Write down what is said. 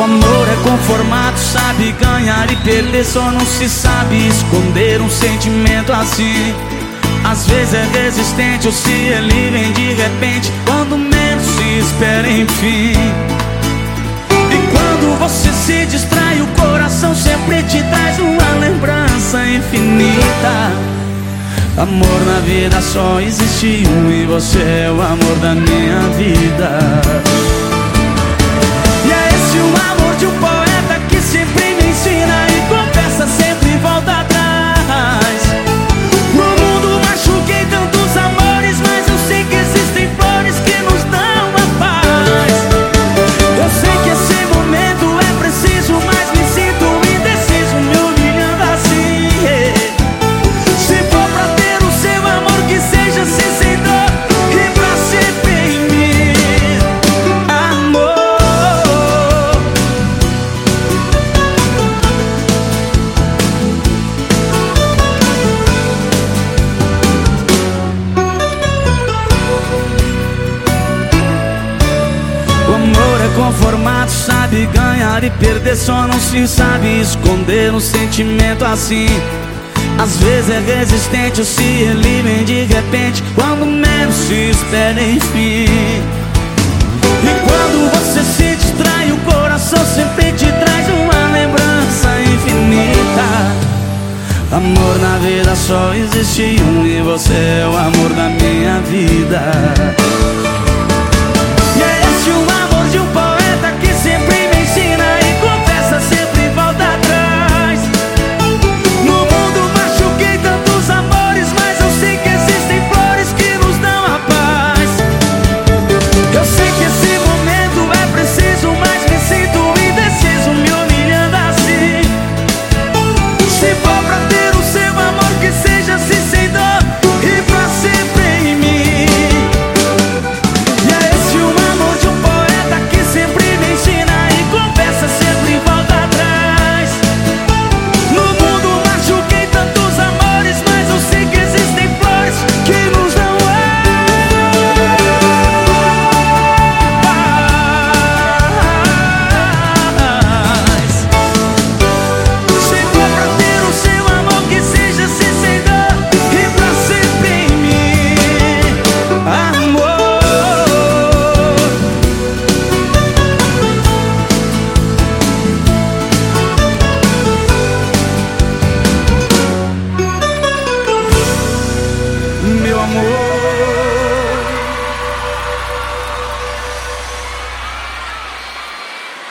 O amor é conformado, sabe ganhar e perder, só não se sabe esconder um sentimento assim. Às vezes é resistente ou se ele vem de repente, quando menos se espera, enfim. E quando você se distrai, o coração sempre te traz uma lembrança infinita. Amor na vida só existe um e você é o amor da minha vida. Conformado sabe ganhar e perder Só não se sabe esconder um sentimento assim. Às vezes é resistente ou se ele vem de repente Quando menos se espera enfim. E quando você se distrai o coração sempre te traz uma lembrança infinita. Amor na vida só existe um e você é o amor da minha vida